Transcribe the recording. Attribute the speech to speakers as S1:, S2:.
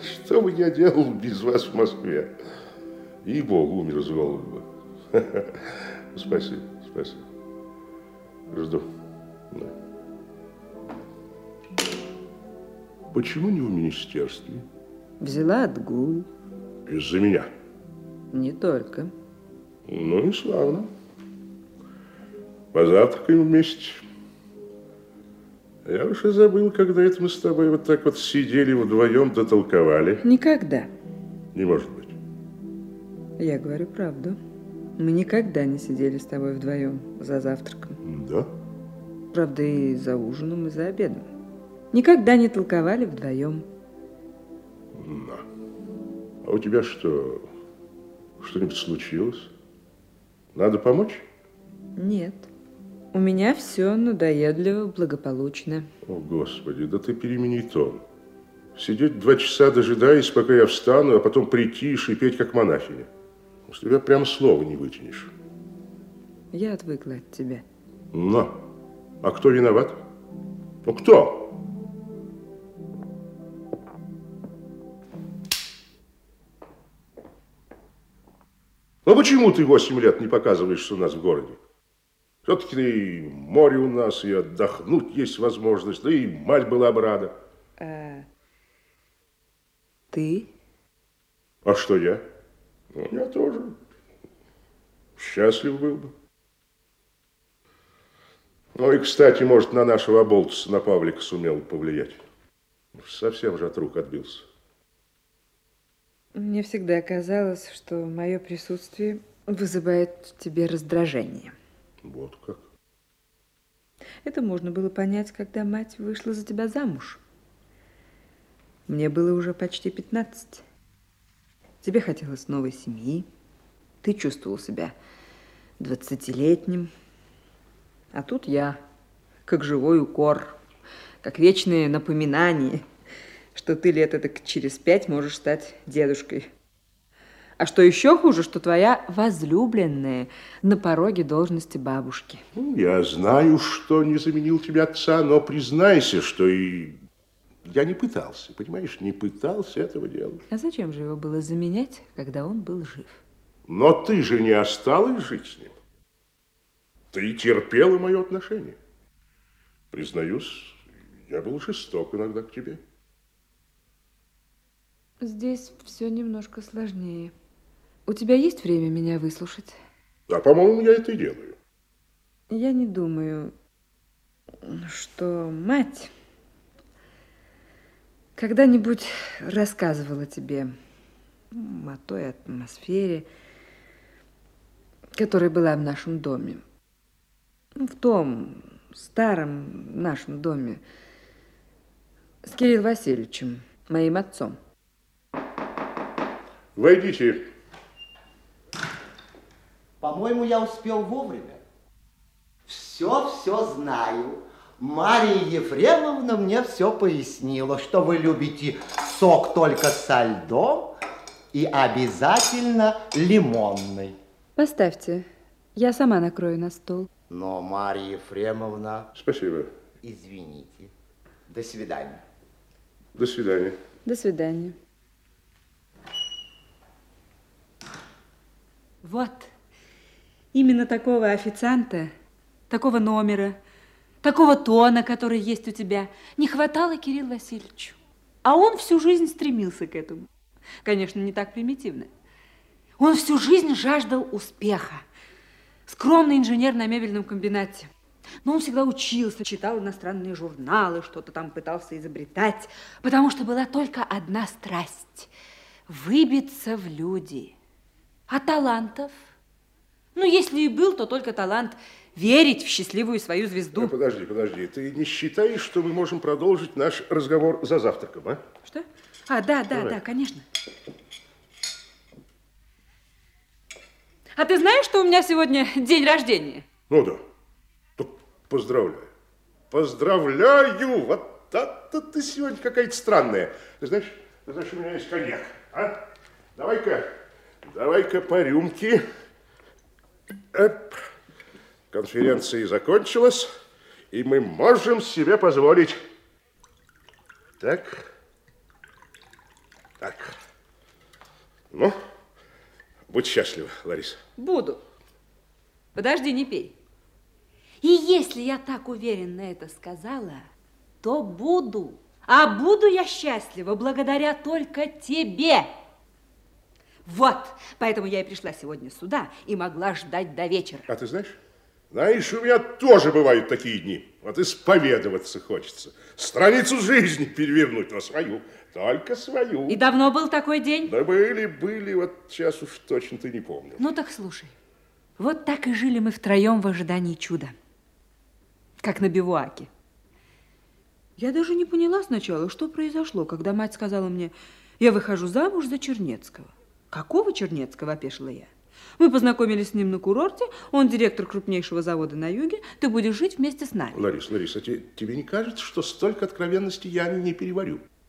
S1: Что бы я делал без вас в Москве? И Богу умер с голоду. Спасибо, спасибо. Жду. Да. Почему не в министерстве?
S2: Взяла отгул.
S1: Из-за меня?
S2: Не только.
S1: Ну и славно. Позавтракаем вместе. Я уж и забыл, когда это мы с тобой вот так вот сидели вдвоем, дотолковали.
S2: Никогда.
S1: Не может быть.
S2: Я говорю правду. Мы никогда не сидели с тобой вдвоем за завтраком.
S1: Да?
S2: Правда, и за ужином, и за обедом. Никогда не толковали вдвоем.
S1: Да. А у тебя что, что-нибудь случилось? Надо помочь?
S2: Нет. У меня все надоедливо, благополучно.
S1: О, Господи, да ты перемени тон. Сидеть два часа, дожидаясь, пока я встану, а потом прийти и шипеть, как монахиня. С тебя прям слова не вытянешь.
S2: Я отвыкла от тебя.
S1: Но. А кто виноват? Ну, кто? Ну, почему ты 8 лет не показываешься у нас в городе? Все-таки море у нас, и отдохнуть есть возможность, да и мать была бы рада.
S2: А ты?
S1: А что я? Ну, я тоже счастлив был бы. Ну и, кстати, может, на нашего оболтуса, на Павлика сумел повлиять. Совсем же от рук отбился.
S2: Мне всегда казалось, что мое присутствие вызывает в тебе раздражение.
S1: Вот как.
S2: Это можно было понять, когда мать вышла за тебя замуж. Мне было уже почти 15. Тебе хотелось новой семьи. Ты чувствовал себя двадцатилетним. А тут я, как живой укор, как вечное напоминание, что ты лет это через пять можешь стать дедушкой. А что еще хуже, что твоя возлюбленная на пороге должности бабушки.
S1: Ну, я знаю, что не заменил тебя отца, но признайся, что и я не пытался, понимаешь, не пытался этого делать.
S2: А зачем же его было заменять, когда он был жив?
S1: Но ты же не осталась жить с ним. Ты терпела мое отношение. Признаюсь, я был жесток иногда к тебе.
S2: Здесь все немножко сложнее. У тебя есть время меня выслушать?
S1: Да, по-моему, я это и делаю.
S2: Я не думаю, что мать когда-нибудь рассказывала тебе о той атмосфере, которая была в нашем доме. В том старом нашем доме с Кириллом Васильевичем, моим отцом.
S1: Войдите.
S3: По-моему, я успел вовремя. Все-все знаю. Мария Ефремовна мне все пояснила, что вы любите сок только со льдом и обязательно лимонный.
S2: Поставьте, я сама накрою на стол.
S3: Но, Мария Ефремовна...
S1: Спасибо.
S3: Извините. До свидания.
S1: До свидания.
S2: До свидания. Вот, именно такого официанта, такого номера, такого тона, который есть у тебя, не хватало Кириллу Васильевичу. А он всю жизнь стремился к этому. Конечно, не так примитивно. Он всю жизнь жаждал успеха. Скромный инженер на мебельном комбинате. Но он всегда учился, читал иностранные журналы, что-то там пытался изобретать, потому что была только одна страсть – выбиться в люди. А талантов? Ну, если и был, то только талант верить в счастливую свою звезду.
S1: Ну, подожди, подожди. Ты не считаешь, что мы можем продолжить наш разговор за завтраком, а?
S2: Что? А, да, да,
S1: Давай.
S2: да, конечно. А ты знаешь, что у меня сегодня день рождения?
S1: Ну да. П- Поздравляю. Поздравляю! Вот это ты сегодня какая-то странная. Ты знаешь, ты знаешь, у меня есть коньяк. А? Давай-ка, давай-ка по рюмке. Эп. Конференция закончилась, и мы можем себе позволить. Так. Ну, будь счастлива, Лариса.
S2: Буду. Подожди, не пей. И если я так уверенно это сказала, то буду. А буду я счастлива благодаря только тебе. Вот, поэтому я и пришла сегодня сюда и могла ждать до вечера.
S1: А ты знаешь, знаешь, у меня тоже бывают такие дни. Вот исповедоваться хочется. Страницу жизни перевернуть, но свою, только свою.
S2: И давно был такой день?
S1: Да были, были, вот сейчас уж точно ты не помню.
S2: Ну так слушай, вот так и жили мы втроем в ожидании чуда. Как на бивуаке. Я даже не поняла сначала, что произошло, когда мать сказала мне, я выхожу замуж за Чернецкого. Какого Чернецкого, опешила я. Мы познакомились с ним на курорте, он директор крупнейшего завода на юге, ты будешь жить вместе с нами.
S1: Ларис, Лариса, тебе, тебе не кажется, что столько откровенности я не переварю?